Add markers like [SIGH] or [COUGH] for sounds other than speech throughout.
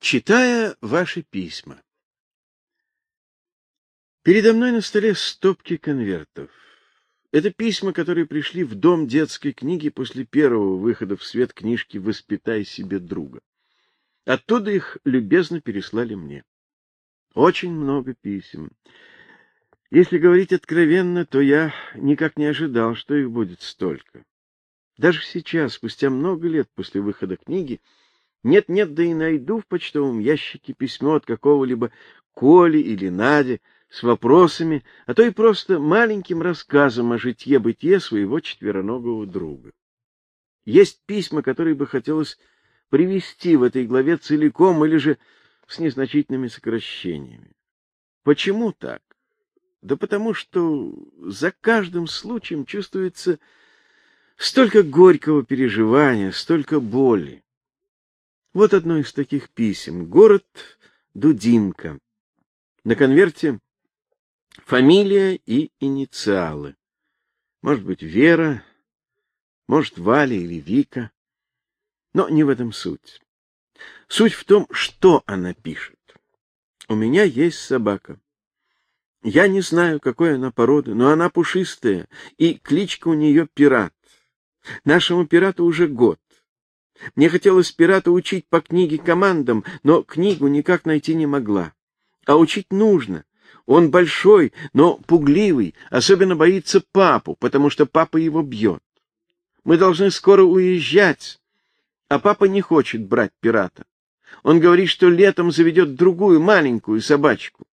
Читая ваши письма. Передо мной на столе стопки конвертов. Это письма, которые пришли в дом детской книги после первого выхода в свет книжки «Воспитай себе друга». Оттуда их любезно переслали мне. Очень много писем. Если говорить откровенно, то я никак не ожидал, что их будет столько. Даже сейчас, спустя много лет после выхода книги, нет-нет, да и найду в почтовом ящике письмо от какого-либо Коли или Нади с вопросами, а то и просто маленьким рассказом о житье-бытие своего четвероногого друга. Есть письма, которые бы хотелось привести в этой главе целиком или же с незначительными сокращениями. Почему так? Да потому что за каждым случаем чувствуется столько горького переживания, столько боли. Вот одно из таких писем. Город Дудинка. На конверте фамилия и инициалы. Может быть, Вера, может, Валя или Вика. Но не в этом суть. Суть в том, что она пишет. У меня есть собака. Я не знаю, какой она породы, но она пушистая, и кличка у нее Пират. Нашему пирату уже год. Мне хотелось пирата учить по книге командам, но книгу никак найти не могла. А учить нужно. Он большой, но пугливый, особенно боится папу, потому что папа его бьет. Мы должны скоро уезжать, а папа не хочет брать пирата. Он говорит, что летом заведет другую маленькую собачку.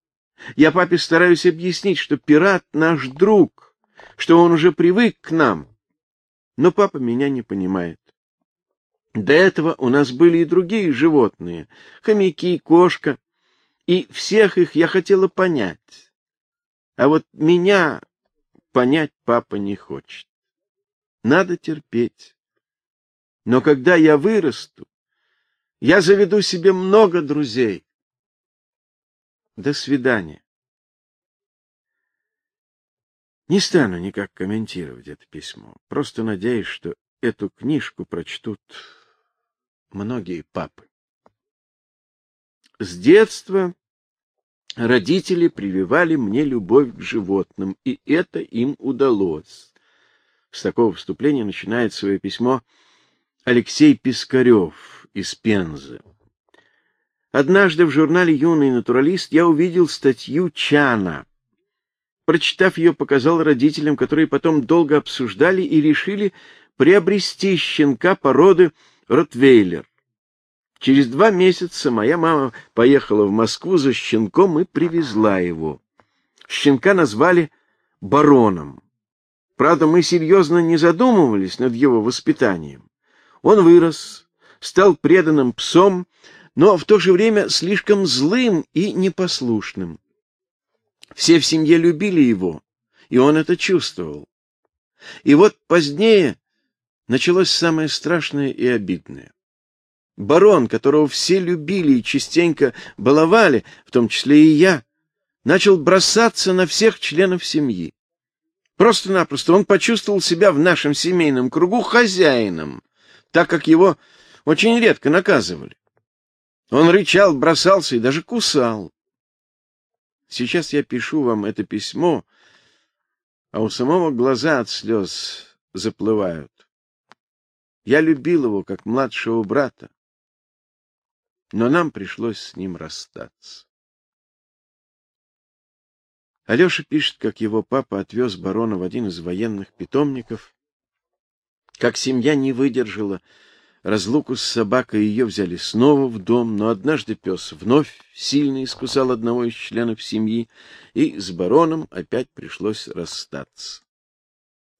Я папе стараюсь объяснить, что пират наш друг, что он уже привык к нам. Но папа меня не понимает. До этого у нас были и другие животные — хомяки, кошка, и всех их я хотела понять. А вот меня понять папа не хочет. Надо терпеть. Но когда я вырасту, я заведу себе много друзей. До свидания. Не стану никак комментировать это письмо. Просто надеюсь, что эту книжку прочтут многие папы. С детства родители прививали мне любовь к животным, и это им удалось. С такого вступления начинает свое письмо Алексей Пискарев из Пензы. Однажды в журнале «Юный натуралист» я увидел статью Чана. Прочитав ее, показал родителям, которые потом долго обсуждали и решили приобрести щенка породы Ротвейлер. Через два месяца моя мама поехала в Москву за щенком и привезла его. Щенка назвали бароном. Правда, мы серьезно не задумывались над его воспитанием. Он вырос, стал преданным псом, но в то же время слишком злым и непослушным. Все в семье любили его, и он это чувствовал. И вот позднее началось самое страшное и обидное. Барон, которого все любили и частенько баловали, в том числе и я, начал бросаться на всех членов семьи. Просто-напросто он почувствовал себя в нашем семейном кругу хозяином, так как его очень редко наказывали. Он рычал, бросался и даже кусал. Сейчас я пишу вам это письмо, а у самого глаза от слез заплывают. Я любил его как младшего брата, но нам пришлось с ним расстаться. Алёша пишет, как его папа отвез барона в один из военных питомников, как семья не выдержала разлуку с собакой, ее взяли снова в дом, но однажды пес вновь сильно искусал одного из членов семьи, и с бароном опять пришлось расстаться.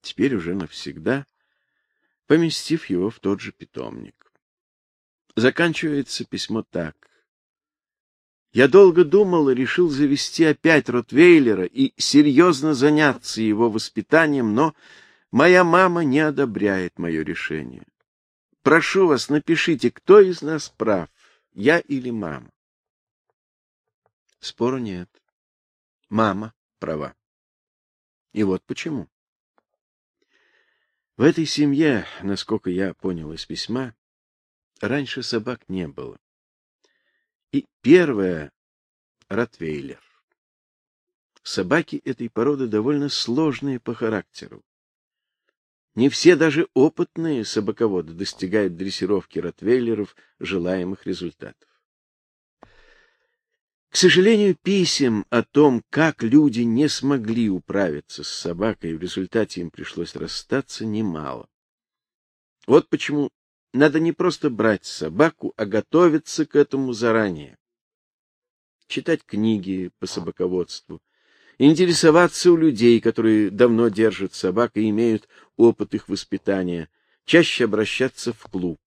Теперь уже навсегда поместив его в тот же питомник. Заканчивается письмо так. Я долго думал и решил завести опять Ротвейлера и серьезно заняться его воспитанием, но моя мама не одобряет мое решение. Прошу вас, напишите, кто из нас прав, я или мама. Спору нет. Мама права. И вот почему. В этой семье, насколько я понял из письма, раньше собак не было. И первая — Ротвейлер. Собаки этой породы довольно сложные по характеру. Не все даже опытные собаководы достигают дрессировки ротвейлеров желаемых результатов. К сожалению, писем о том, как люди не смогли управиться с собакой, в результате им пришлось расстаться, немало. Вот почему надо не просто брать собаку, а готовиться к этому заранее. Читать книги по собаководству, интересоваться у людей, которые давно держат собак и имеют опыт их воспитания, чаще обращаться в клуб.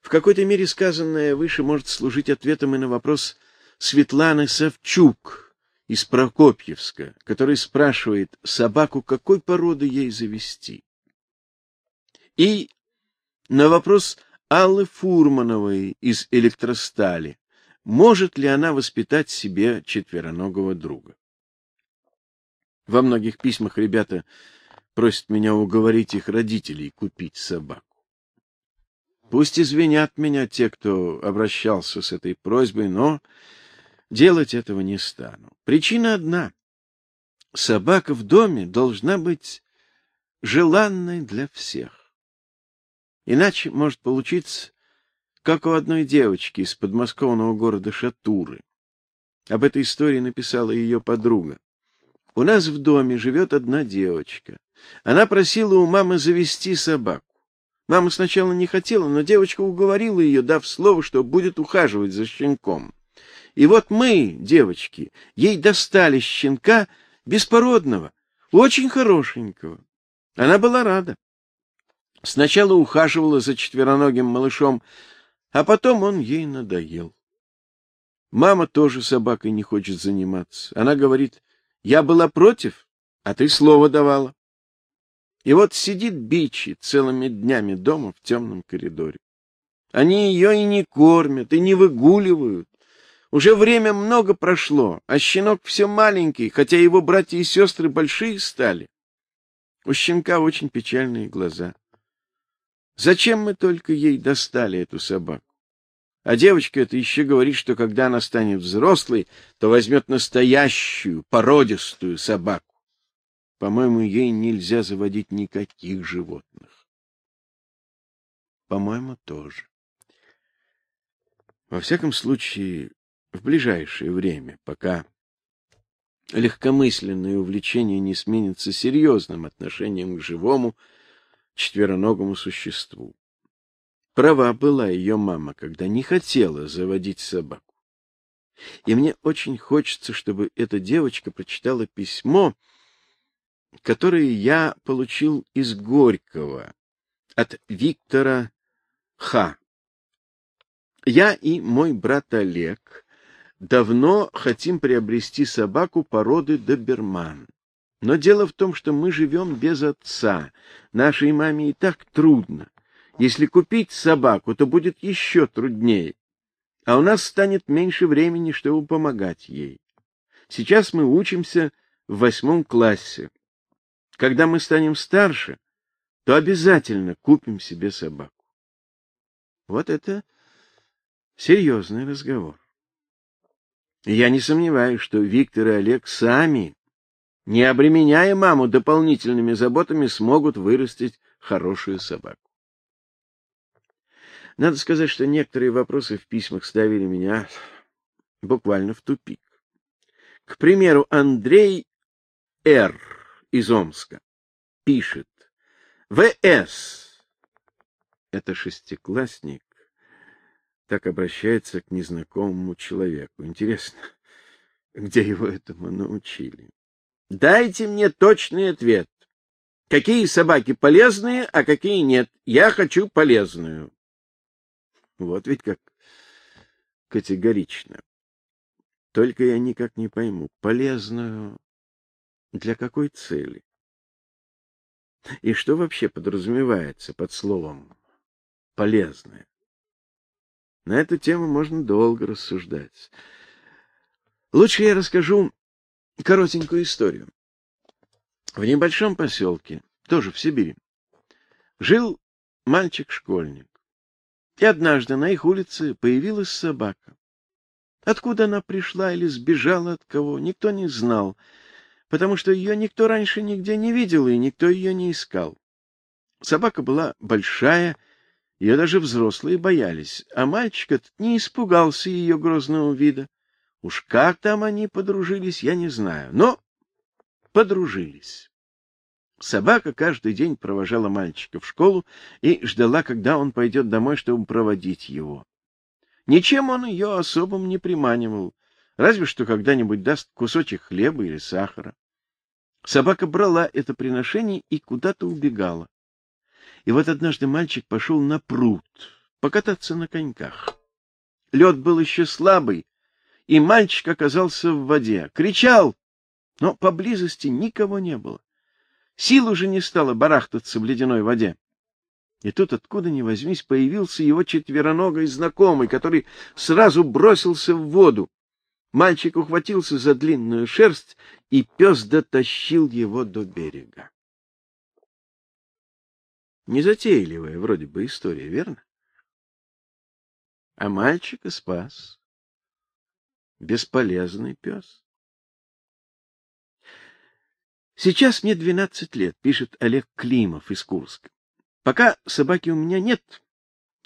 В какой-то мере сказанное выше может служить ответом и на вопрос Светланы Савчук из Прокопьевска, который спрашивает собаку, какой породы ей завести. И на вопрос Аллы Фурмановой из Электростали, может ли она воспитать себе четвероногого друга. Во многих письмах ребята просят меня уговорить их родителей купить собаку. Пусть извинят меня те, кто обращался с этой просьбой, но делать этого не стану. Причина одна. Собака в доме должна быть желанной для всех. Иначе может получиться, как у одной девочки из подмосковного города Шатуры. Об этой истории написала ее подруга. У нас в доме живет одна девочка. Она просила у мамы завести собаку. Мама сначала не хотела, но девочка уговорила ее, дав слово, что будет ухаживать за щенком. И вот мы, девочки, ей достали щенка беспородного, очень хорошенького. Она была рада. Сначала ухаживала за четвероногим малышом, а потом он ей надоел. Мама тоже собакой не хочет заниматься. Она говорит, я была против, а ты слово давала. И вот сидит Бичи целыми днями дома в темном коридоре. Они ее и не кормят, и не выгуливают. Уже время много прошло, а щенок все маленький, хотя его братья и сестры большие стали. У щенка очень печальные глаза. Зачем мы только ей достали эту собаку? А девочка это еще говорит, что когда она станет взрослой, то возьмет настоящую, породистую собаку. По-моему, ей нельзя заводить никаких животных. По-моему, тоже. Во всяком случае, в ближайшее время, пока легкомысленное увлечение не сменится серьезным отношением к живому четвероногому существу. Права была ее мама, когда не хотела заводить собаку. И мне очень хочется, чтобы эта девочка прочитала письмо, которые я получил из Горького от Виктора Х. Я и мой брат Олег давно хотим приобрести собаку породы доберман. Но дело в том, что мы живем без отца. Нашей маме и так трудно. Если купить собаку, то будет еще труднее. А у нас станет меньше времени, чтобы помогать ей. Сейчас мы учимся в восьмом классе. Когда мы станем старше, то обязательно купим себе собаку. Вот это серьезный разговор. Я не сомневаюсь, что Виктор и Олег сами, не обременяя маму дополнительными заботами, смогут вырастить хорошую собаку. Надо сказать, что некоторые вопросы в письмах ставили меня буквально в тупик. К примеру, Андрей Р из Омска. Пишет. В.С. Это шестиклассник так обращается к незнакомому человеку. Интересно, [LAUGHS] где его этому научили? Дайте мне точный ответ. Какие собаки полезные, а какие нет? Я хочу полезную. Вот ведь как категорично. Только я никак не пойму, полезную для какой цели? И что вообще подразумевается под словом полезное? На эту тему можно долго рассуждать. Лучше я расскажу коротенькую историю. В небольшом поселке, тоже в Сибири, жил мальчик-школьник. И однажды на их улице появилась собака. Откуда она пришла или сбежала от кого, никто не знал, потому что ее никто раньше нигде не видел и никто ее не искал. Собака была большая, ее даже взрослые боялись, а мальчик этот не испугался ее грозного вида. Уж как там они подружились, я не знаю, но подружились. Собака каждый день провожала мальчика в школу и ждала, когда он пойдет домой, чтобы проводить его. Ничем он ее особым не приманивал, разве что когда-нибудь даст кусочек хлеба или сахара. Собака брала это приношение и куда-то убегала. И вот однажды мальчик пошел на пруд покататься на коньках. Лед был еще слабый, и мальчик оказался в воде. Кричал, но поблизости никого не было. Сил уже не стало барахтаться в ледяной воде. И тут откуда ни возьмись появился его четвероногий знакомый, который сразу бросился в воду. Мальчик ухватился за длинную шерсть, и пес дотащил его до берега. Незатейливая вроде бы история, верно? А мальчика спас бесполезный пес. Сейчас мне двенадцать лет, пишет Олег Климов из Курска. Пока собаки у меня нет,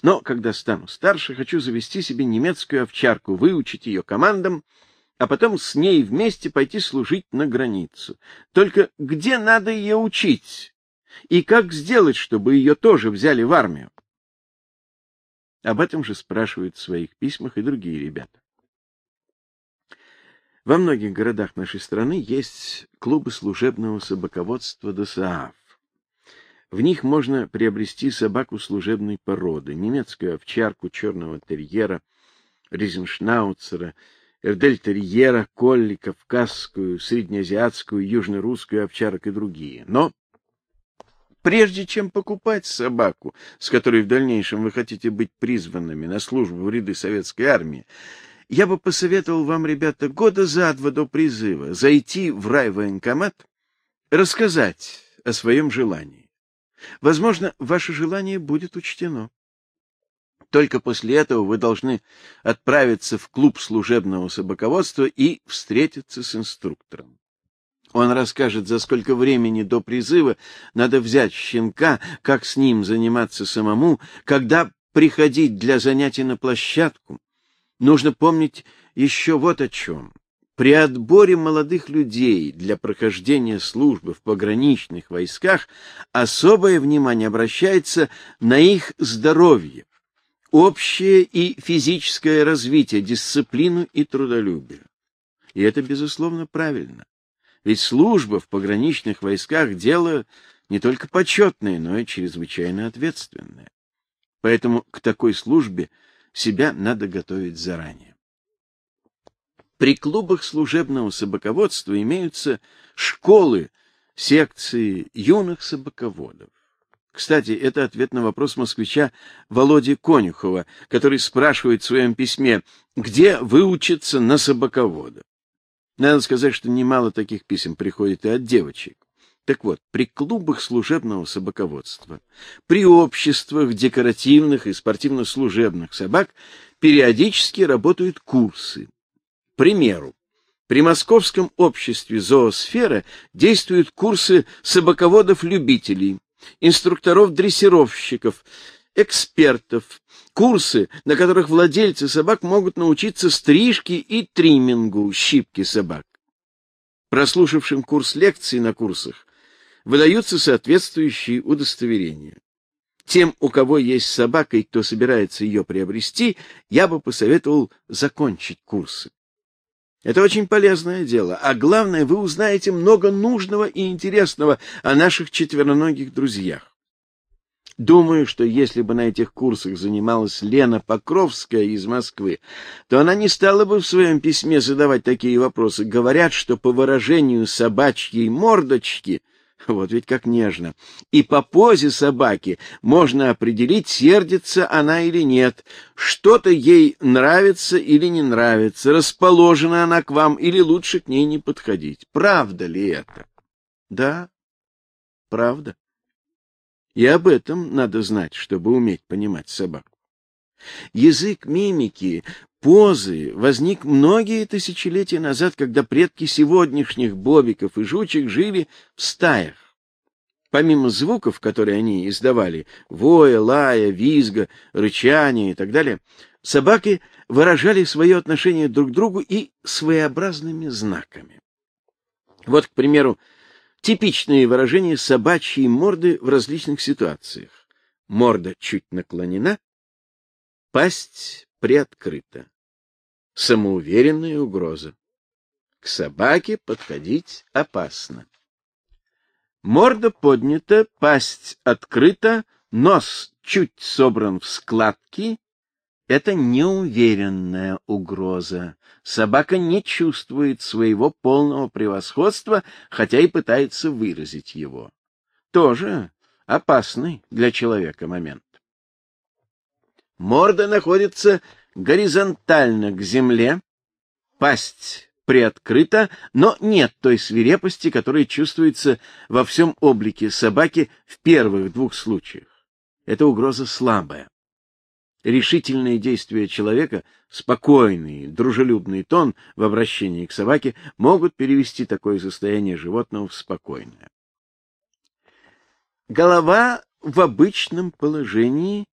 но когда стану старше, хочу завести себе немецкую овчарку, выучить ее командам, а потом с ней вместе пойти служить на границу. Только где надо ее учить? И как сделать, чтобы ее тоже взяли в армию? Об этом же спрашивают в своих письмах и другие ребята. Во многих городах нашей страны есть клубы служебного собаководства ДСААФ. В них можно приобрести собаку служебной породы, немецкую овчарку, черного терьера, ризеншнауцера, эрдельтерьера, колли, кавказскую, среднеазиатскую, южнорусскую овчарок и другие. Но прежде чем покупать собаку, с которой в дальнейшем вы хотите быть призванными на службу в ряды советской армии, я бы посоветовал вам, ребята, года за два до призыва зайти в райвоенкомат, рассказать о своем желании. Возможно, ваше желание будет учтено. Только после этого вы должны отправиться в клуб служебного собаководства и встретиться с инструктором. Он расскажет, за сколько времени до призыва надо взять щенка, как с ним заниматься самому, когда приходить для занятий на площадку. Нужно помнить еще вот о чем. При отборе молодых людей для прохождения службы в пограничных войсках особое внимание обращается на их здоровье, общее и физическое развитие, дисциплину и трудолюбие. И это, безусловно, правильно. Ведь служба в пограничных войсках — дело не только почетное, но и чрезвычайно ответственное. Поэтому к такой службе себя надо готовить заранее. При клубах служебного собаководства имеются школы, секции юных собаководов. Кстати, это ответ на вопрос москвича Володи Конюхова, который спрашивает в своем письме, где выучиться на собаковода. Надо сказать, что немало таких писем приходит и от девочек. Так вот, при клубах служебного собаководства, при обществах декоративных и спортивно-служебных собак периодически работают курсы примеру, при Московском обществе зоосфера действуют курсы собаководов-любителей, инструкторов-дрессировщиков, экспертов, курсы, на которых владельцы собак могут научиться стрижке и триммингу щипки собак. Прослушавшим курс лекций на курсах выдаются соответствующие удостоверения. Тем, у кого есть собака и кто собирается ее приобрести, я бы посоветовал закончить курсы. Это очень полезное дело, а главное, вы узнаете много нужного и интересного о наших четвероногих друзьях. Думаю, что если бы на этих курсах занималась Лена Покровская из Москвы, то она не стала бы в своем письме задавать такие вопросы. Говорят, что по выражению собачьей мордочки — вот ведь как нежно. И по позе собаки можно определить, сердится она или нет, что-то ей нравится или не нравится, расположена она к вам или лучше к ней не подходить. Правда ли это? Да, правда. И об этом надо знать, чтобы уметь понимать собаку. Язык мимики, позы возник многие тысячелетия назад, когда предки сегодняшних бобиков и жучек жили в стаях. Помимо звуков, которые они издавали, воя, лая, визга, рычания и так далее, собаки выражали свое отношение друг к другу и своеобразными знаками. Вот, к примеру, типичные выражения собачьей морды в различных ситуациях. Морда чуть наклонена, пасть приоткрыта. Самоуверенная угроза. К собаке подходить опасно. Морда поднята, пасть открыта, нос чуть собран в складки. Это неуверенная угроза. Собака не чувствует своего полного превосходства, хотя и пытается выразить его. Тоже опасный для человека момент. Морда находится горизонтально к земле, пасть приоткрыта, но нет той свирепости, которая чувствуется во всем облике собаки в первых двух случаях. Это угроза слабая. Решительные действия человека, спокойный, дружелюбный тон в обращении к собаке могут перевести такое состояние животного в спокойное. Голова в обычном положении,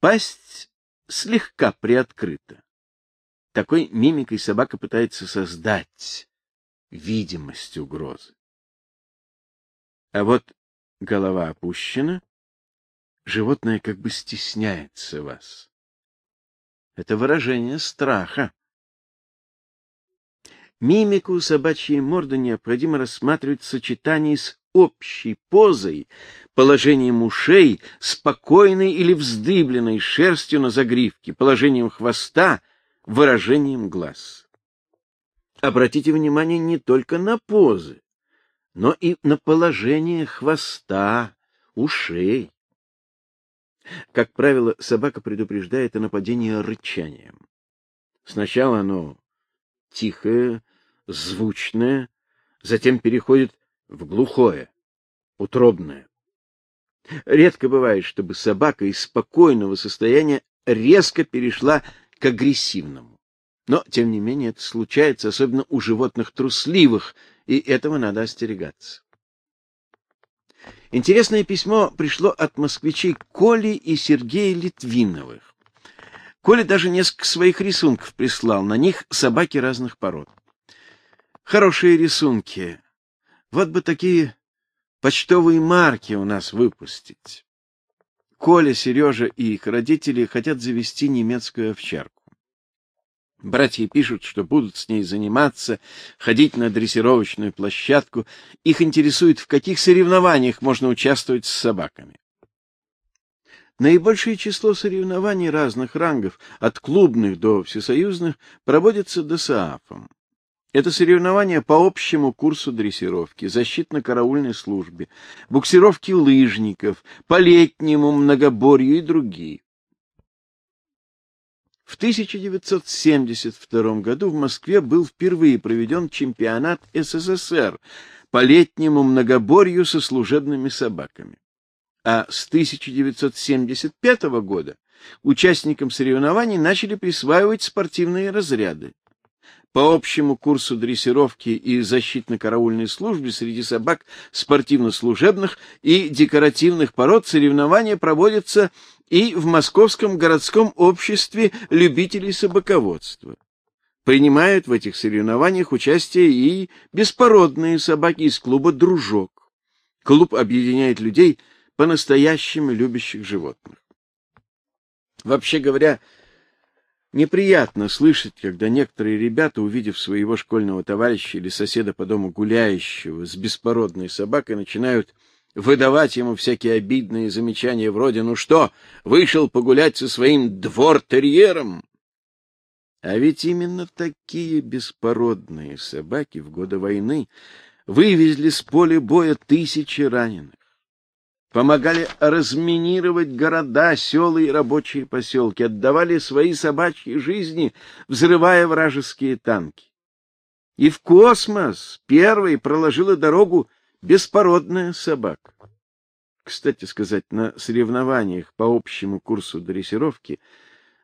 пасть слегка приоткрыта. Такой мимикой собака пытается создать видимость угрозы. А вот голова опущена, животное как бы стесняется вас. Это выражение страха. Мимику собачьей морды необходимо рассматривать в сочетании с общей позой, положением ушей, спокойной или вздыбленной шерстью на загривке, положением хвоста — выражением глаз. Обратите внимание не только на позы, но и на положение хвоста, ушей. Как правило, собака предупреждает о нападении рычанием. Сначала оно тихое, звучное, затем переходит в глухое, утробное. Редко бывает, чтобы собака из спокойного состояния резко перешла к агрессивному. Но, тем не менее, это случается, особенно у животных трусливых, и этого надо остерегаться. Интересное письмо пришло от москвичей Коли и Сергея Литвиновых. Коля даже несколько своих рисунков прислал, на них собаки разных пород. Хорошие рисунки. Вот бы такие почтовые марки у нас выпустить. Коля, Сережа и их родители хотят завести немецкую овчарку. Братья пишут, что будут с ней заниматься, ходить на дрессировочную площадку. Их интересует, в каких соревнованиях можно участвовать с собаками. Наибольшее число соревнований разных рангов, от клубных до всесоюзных, проводится ДОСААФом. Это соревнования по общему курсу дрессировки, защитно-караульной службе, буксировки лыжников, по летнему многоборью и другие. В 1972 году в Москве был впервые проведен чемпионат СССР по летнему многоборью со служебными собаками. А с 1975 года участникам соревнований начали присваивать спортивные разряды. По общему курсу дрессировки и защитно-караульной службе среди собак спортивно-служебных и декоративных пород соревнования проводятся и в Московском городском обществе любителей собаководства. Принимают в этих соревнованиях участие и беспородные собаки из клуба «Дружок». Клуб объединяет людей, по-настоящему любящих животных. Вообще говоря, неприятно слышать, когда некоторые ребята, увидев своего школьного товарища или соседа по дому гуляющего с беспородной собакой, начинают выдавать ему всякие обидные замечания вроде «Ну что, вышел погулять со своим двор-терьером?» А ведь именно такие беспородные собаки в годы войны вывезли с поля боя тысячи раненых, помогали разминировать города, села и рабочие поселки, отдавали свои собачьи жизни, взрывая вражеские танки. И в космос первой проложила дорогу беспородная собака. Кстати сказать, на соревнованиях по общему курсу дрессировки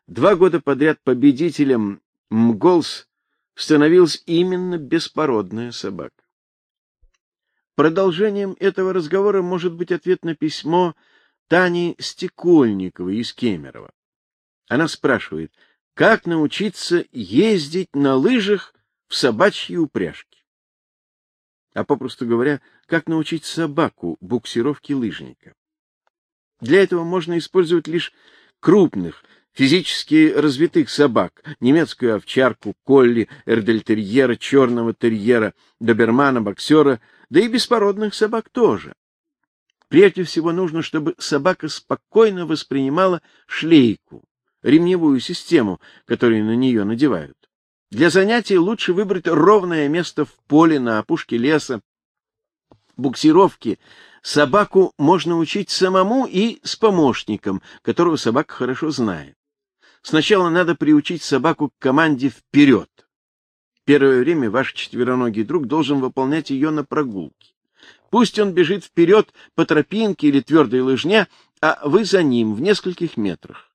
два года подряд победителем МГОЛС становилась именно беспородная собака. Продолжением этого разговора может быть ответ на письмо Тани Стекольниковой из Кемерово. Она спрашивает, как научиться ездить на лыжах в собачьей упряжке. А попросту говоря, как научить собаку буксировке лыжника. Для этого можно использовать лишь крупных, физически развитых собак, немецкую овчарку, колли, эрдельтерьера, черного терьера, добермана, боксера, да и беспородных собак тоже. Прежде всего нужно, чтобы собака спокойно воспринимала шлейку, ремневую систему, которую на нее надевают. Для занятий лучше выбрать ровное место в поле на опушке леса. Буксировки собаку можно учить самому и с помощником, которого собака хорошо знает. Сначала надо приучить собаку к команде «вперед». Первое время ваш четвероногий друг должен выполнять ее на прогулке. Пусть он бежит вперед по тропинке или твердой лыжне, а вы за ним в нескольких метрах.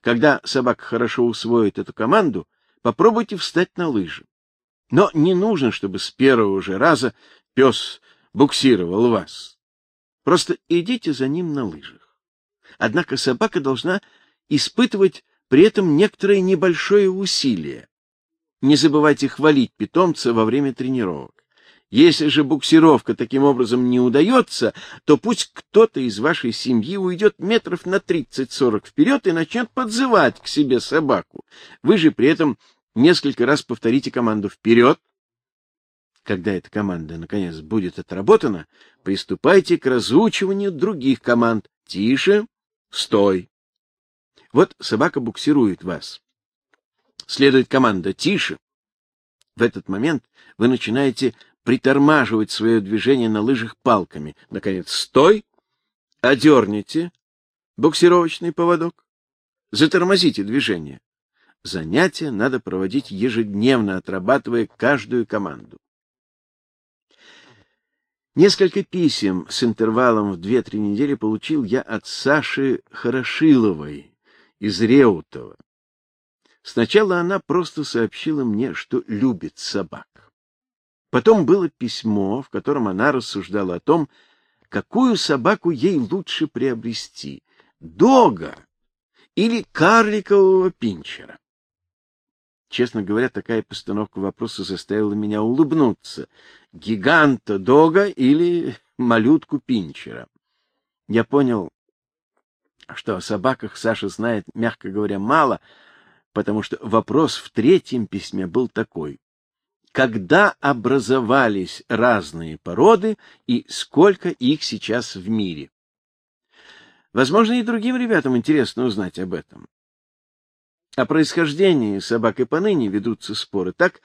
Когда собака хорошо усвоит эту команду, попробуйте встать на лыжи. Но не нужно, чтобы с первого же раза пес буксировал вас. Просто идите за ним на лыжах. Однако собака должна испытывать при этом некоторое небольшое усилие. Не забывайте хвалить питомца во время тренировок. Если же буксировка таким образом не удается, то пусть кто-то из вашей семьи уйдет метров на 30-40 вперед и начнет подзывать к себе собаку. Вы же при этом несколько раз повторите команду «вперед». Когда эта команда, наконец, будет отработана, приступайте к разучиванию других команд «тише», «стой». Вот собака буксирует вас. Следует команда «Тише». В этот момент вы начинаете притормаживать свое движение на лыжах палками. Наконец, «Стой!» Одерните буксировочный поводок. Затормозите движение. Занятия надо проводить ежедневно, отрабатывая каждую команду. Несколько писем с интервалом в две-три недели получил я от Саши Хорошиловой, из Реутова. Сначала она просто сообщила мне, что любит собак. Потом было письмо, в котором она рассуждала о том, какую собаку ей лучше приобрести — дога или карликового пинчера. Честно говоря, такая постановка вопроса заставила меня улыбнуться. Гиганта дога или малютку пинчера. Я понял, что о собаках Саша знает, мягко говоря, мало, потому что вопрос в третьем письме был такой. Когда образовались разные породы и сколько их сейчас в мире? Возможно, и другим ребятам интересно узнать об этом. О происхождении собак и поныне ведутся споры. Так,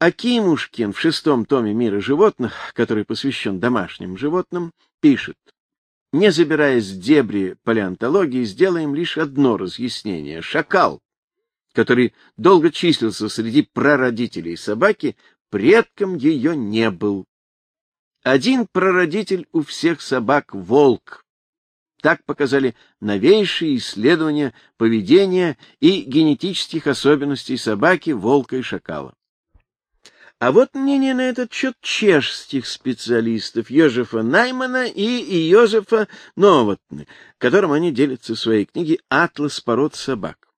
Акимушкин в шестом томе «Мира животных», который посвящен домашним животным, пишет не забираясь в дебри палеонтологии, сделаем лишь одно разъяснение. Шакал, который долго числился среди прародителей собаки, предком ее не был. Один прародитель у всех собак — волк. Так показали новейшие исследования поведения и генетических особенностей собаки, волка и шакала. А вот мнение на этот счет чешских специалистов Йозефа Наймана и Йозефа Новотны, которым они делятся в своей книге «Атлас пород собак».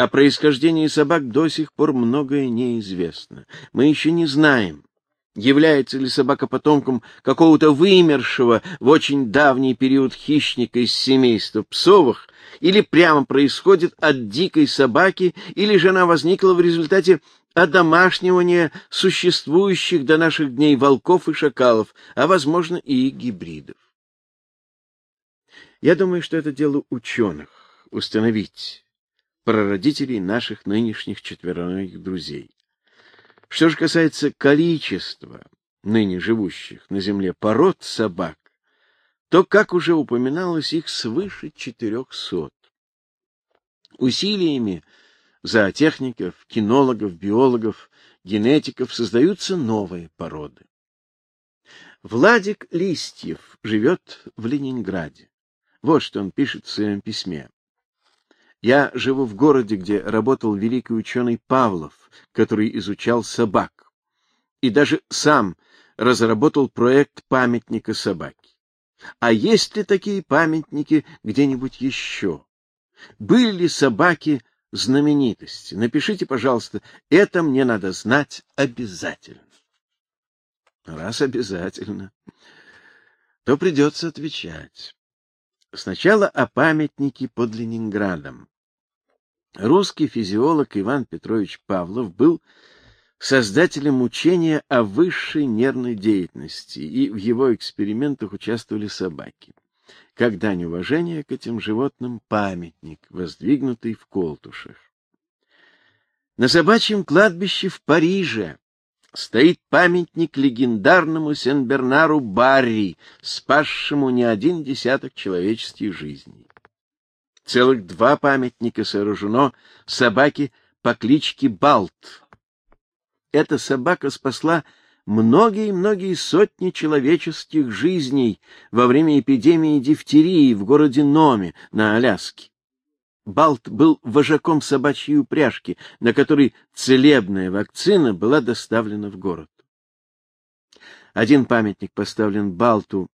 О происхождении собак до сих пор многое неизвестно. Мы еще не знаем, является ли собака потомком какого-то вымершего в очень давний период хищника из семейства псовых, или прямо происходит от дикой собаки, или же она возникла в результате одомашнивания существующих до наших дней волков и шакалов, а, возможно, и гибридов. Я думаю, что это дело ученых — установить прародителей наших нынешних четвероногих друзей. Что же касается количества ныне живущих на Земле пород собак, то, как уже упоминалось, их свыше четырехсот. Усилиями зоотехников, кинологов, биологов, генетиков создаются новые породы. Владик Листьев живет в Ленинграде. Вот что он пишет в своем письме. Я живу в городе, где работал великий ученый Павлов, который изучал собак. И даже сам разработал проект памятника собаки. А есть ли такие памятники где-нибудь еще? Были ли собаки знаменитости? Напишите, пожалуйста, это мне надо знать обязательно. Раз обязательно, то придется отвечать. Сначала о памятнике под Ленинградом. Русский физиолог Иван Петрович Павлов был создателем учения о высшей нервной деятельности, и в его экспериментах участвовали собаки. Как дань уважения к этим животным памятник, воздвигнутый в Колтушах. На собачьем кладбище в Париже стоит памятник легендарному Сен-Бернару Барри, спасшему не один десяток человеческих жизней. Целых два памятника сооружено собаке по кличке Балт. Эта собака спасла многие-многие сотни человеческих жизней во время эпидемии дифтерии в городе Номи на Аляске. Балт был вожаком собачьей упряжки, на которой целебная вакцина была доставлена в город. Один памятник поставлен Балту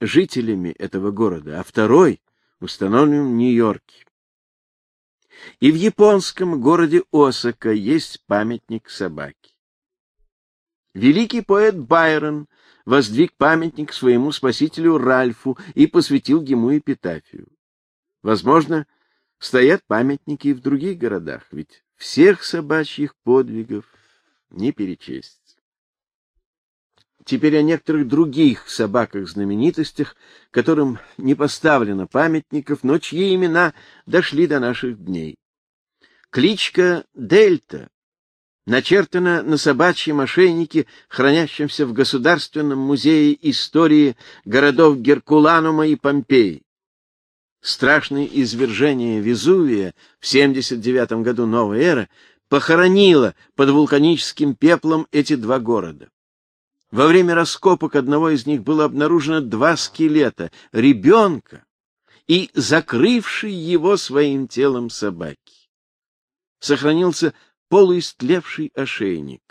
жителями этого города, а второй установлен в Нью-Йорке. И в японском городе Осака есть памятник собаке. Великий поэт Байрон воздвиг памятник своему спасителю Ральфу и посвятил ему эпитафию. Возможно, стоят памятники и в других городах, ведь всех собачьих подвигов не перечесть. Теперь о некоторых других собаках-знаменитостях, которым не поставлено памятников, но чьи имена дошли до наших дней. Кличка Дельта начертана на собачьем ошейнике, хранящемся в Государственном музее истории городов Геркуланума и Помпеи. Страшное извержение Везувия в 79 году новой эры похоронило под вулканическим пеплом эти два города. Во время раскопок одного из них было обнаружено два скелета — ребенка и закрывший его своим телом собаки. Сохранился полуистлевший ошейник.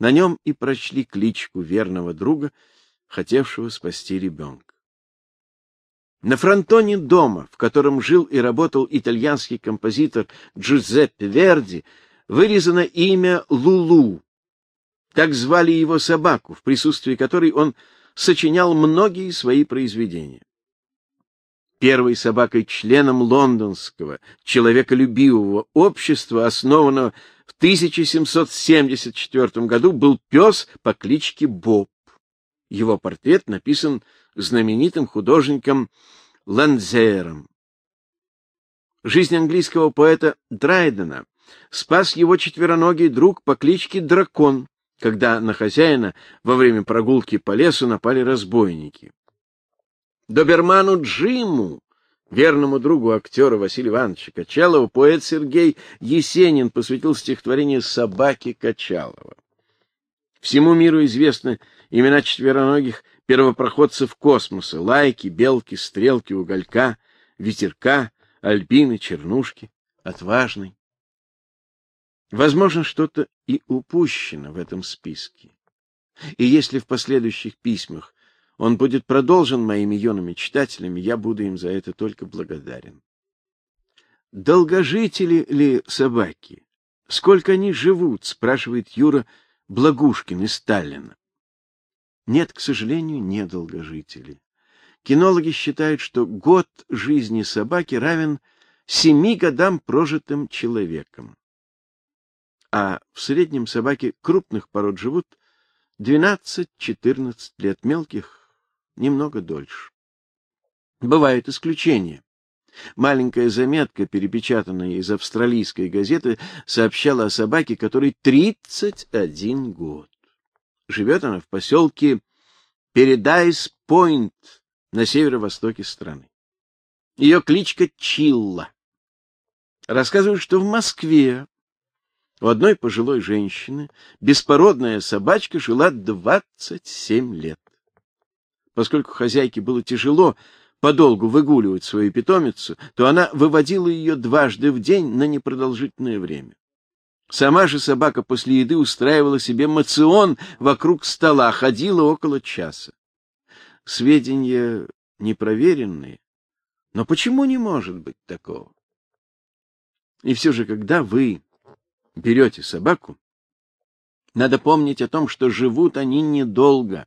На нем и прочли кличку верного друга, хотевшего спасти ребенка. На фронтоне дома, в котором жил и работал итальянский композитор Джузеппе Верди, вырезано имя Лулу. Так звали его собаку, в присутствии которой он сочинял многие свои произведения. Первой собакой-членом лондонского человеколюбивого общества, основанного в 1774 году, был пес по кличке Боб. Его портрет написан знаменитым художником Ланзером. Жизнь английского поэта Драйдена спас его четвероногий друг по кличке Дракон, когда на хозяина во время прогулки по лесу напали разбойники. Доберману Джиму, верному другу актера Василия Ивановича Качалова, поэт Сергей Есенин посвятил стихотворение «Собаки Качалова». Всему миру известны имена четвероногих первопроходцев космоса — лайки, белки, стрелки, уголька, ветерка, альбины, чернушки, отважный. Возможно, что-то и упущено в этом списке. И если в последующих письмах он будет продолжен моими юными читателями, я буду им за это только благодарен. Долгожители ли собаки? Сколько они живут, спрашивает Юра Благушкин из Сталина. Нет, к сожалению, не долгожители. Кинологи считают, что год жизни собаки равен семи годам прожитым человеком. А в среднем собаки крупных пород живут 12-14 лет, мелких немного дольше. Бывают исключения. Маленькая заметка, перепечатанная из австралийской газеты, сообщала о собаке, которой 31 год. Живет она в поселке Передайс-Пойнт на северо-востоке страны. Ее кличка Чилла. Рассказывают, что в Москве у одной пожилой женщины беспородная собачка жила 27 лет. Поскольку хозяйке было тяжело подолгу выгуливать свою питомицу, то она выводила ее дважды в день на непродолжительное время. Сама же собака после еды устраивала себе мацион вокруг стола, ходила около часа. Сведения непроверенные, но почему не может быть такого? И все же, когда вы берете собаку, надо помнить о том, что живут они недолго,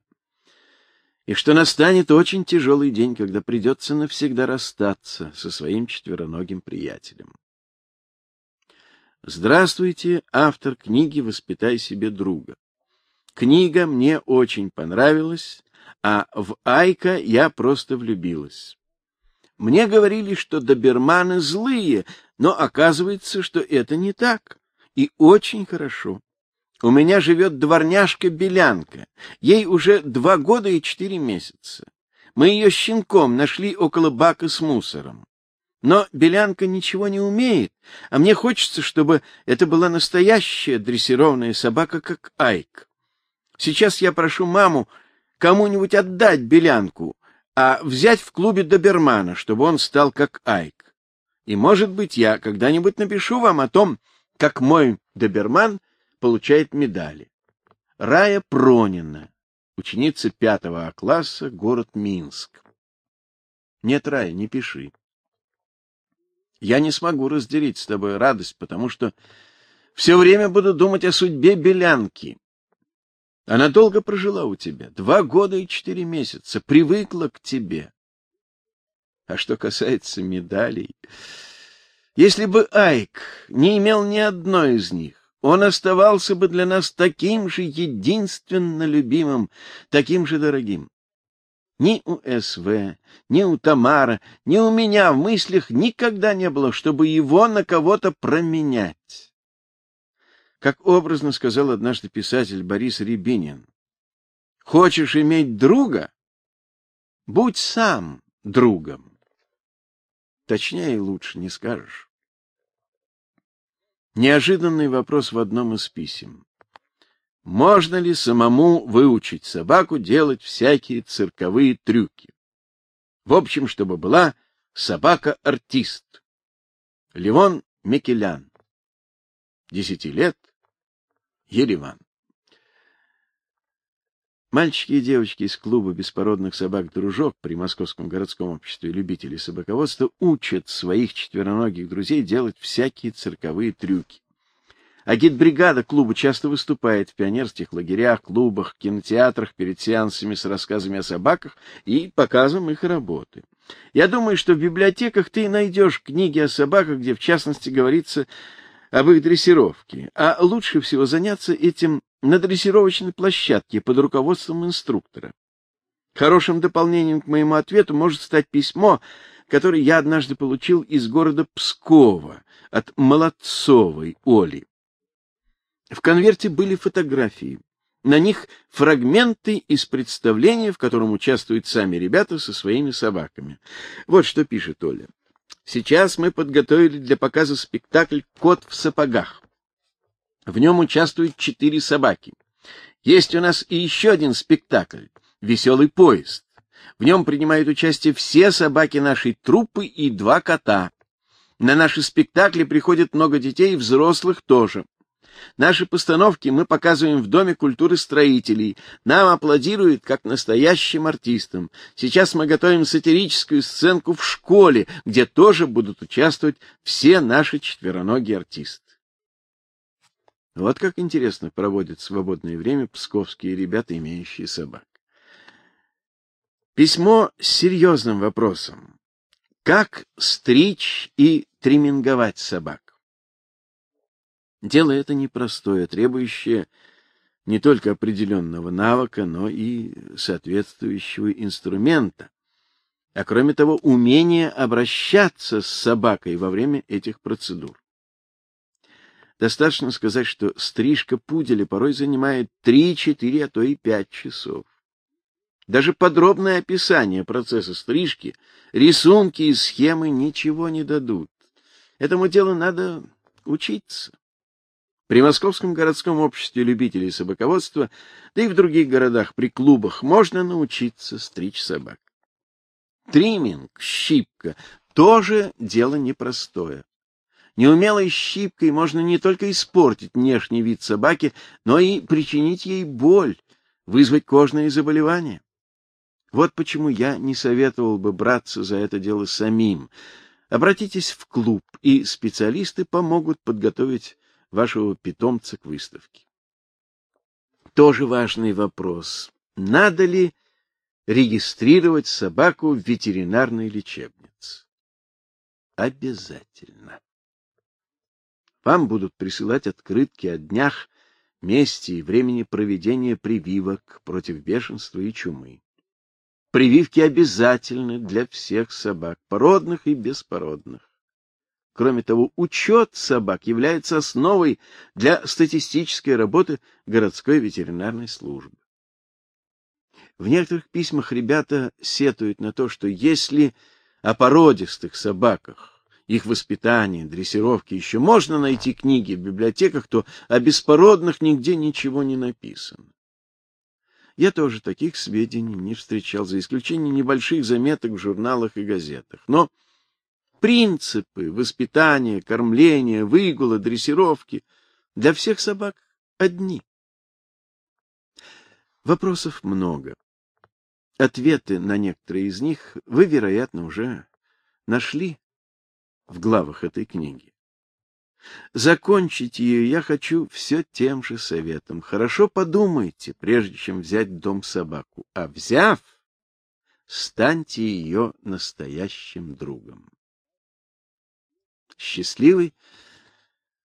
и что настанет очень тяжелый день, когда придется навсегда расстаться со своим четвероногим приятелем. Здравствуйте, автор книги «Воспитай себе друга». Книга мне очень понравилась, а в Айка я просто влюбилась. Мне говорили, что доберманы злые, но оказывается, что это не так. И очень хорошо. У меня живет дворняжка-белянка. Ей уже два года и четыре месяца. Мы ее щенком нашли около бака с мусором. Но Белянка ничего не умеет, а мне хочется, чтобы это была настоящая дрессированная собака, как Айк. Сейчас я прошу маму кому-нибудь отдать Белянку, а взять в клубе добермана, чтобы он стал как Айк. И, может быть, я когда-нибудь напишу вам о том, как мой доберман получает медали. Рая Пронина, ученица пятого класса, город Минск. Нет, Рая, не пиши. Я не смогу разделить с тобой радость, потому что все время буду думать о судьбе Белянки. Она долго прожила у тебя, два года и четыре месяца, привыкла к тебе. А что касается медалей, если бы Айк не имел ни одной из них, он оставался бы для нас таким же единственно любимым, таким же дорогим. Ни у СВ, ни у Тамара, ни у меня в мыслях никогда не было, чтобы его на кого-то променять. Как образно сказал однажды писатель Борис Рябинин, «Хочешь иметь друга? Будь сам другом». Точнее лучше не скажешь. Неожиданный вопрос в одном из писем. Можно ли самому выучить собаку делать всякие цирковые трюки? В общем, чтобы была собака-артист. Левон Микелян. Десяти лет. Ереван. Мальчики и девочки из клуба беспородных собак «Дружок» при Московском городском обществе любителей собаководства учат своих четвероногих друзей делать всякие цирковые трюки. Агитбригада клуба часто выступает в пионерских лагерях, клубах, кинотеатрах перед сеансами с рассказами о собаках и показом их работы. Я думаю, что в библиотеках ты найдешь книги о собаках, где в частности говорится об их дрессировке, а лучше всего заняться этим на дрессировочной площадке под руководством инструктора. Хорошим дополнением к моему ответу может стать письмо, которое я однажды получил из города Пскова от Молодцовой Оли. В конверте были фотографии. На них фрагменты из представления, в котором участвуют сами ребята со своими собаками. Вот что пишет Оля. Сейчас мы подготовили для показа спектакль «Кот в сапогах». В нем участвуют четыре собаки. Есть у нас и еще один спектакль «Веселый поезд». В нем принимают участие все собаки нашей труппы и два кота. На наши спектакли приходит много детей и взрослых тоже. Наши постановки мы показываем в Доме культуры строителей. Нам аплодируют как настоящим артистам. Сейчас мы готовим сатирическую сценку в школе, где тоже будут участвовать все наши четвероногие артисты. Вот как интересно проводят свободное время псковские ребята, имеющие собак. Письмо с серьезным вопросом. Как стричь и триминговать собак? Дело это непростое, требующее не только определенного навыка, но и соответствующего инструмента, а кроме того, умения обращаться с собакой во время этих процедур. Достаточно сказать, что стрижка пуделя порой занимает 3-4, а то и 5 часов. Даже подробное описание процесса стрижки, рисунки и схемы ничего не дадут. Этому делу надо учиться. При Московском городском обществе любителей собаководства, да и в других городах при клубах можно научиться стричь собак. Тримминг, щипка — тоже дело непростое. Неумелой щипкой можно не только испортить внешний вид собаки, но и причинить ей боль, вызвать кожные заболевания. Вот почему я не советовал бы браться за это дело самим. Обратитесь в клуб, и специалисты помогут подготовить вашего питомца к выставке. Тоже важный вопрос. Надо ли регистрировать собаку в ветеринарной лечебнице? Обязательно. Вам будут присылать открытки о днях, месте и времени проведения прививок против бешенства и чумы. Прививки обязательны для всех собак, породных и беспородных. Кроме того, учет собак является основой для статистической работы городской ветеринарной службы. В некоторых письмах ребята сетуют на то, что если о породистых собаках, их воспитании, дрессировке еще можно найти книги в библиотеках, то о беспородных нигде ничего не написано. Я тоже таких сведений не встречал, за исключением небольших заметок в журналах и газетах. Но принципы воспитания, кормления, выгула, дрессировки для всех собак одни. Вопросов много. Ответы на некоторые из них вы, вероятно, уже нашли в главах этой книги. Закончить ее я хочу все тем же советом. Хорошо подумайте, прежде чем взять в дом собаку, а взяв, станьте ее настоящим другом. Счастливой,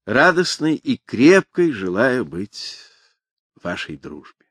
радостной и крепкой желаю быть вашей дружбе.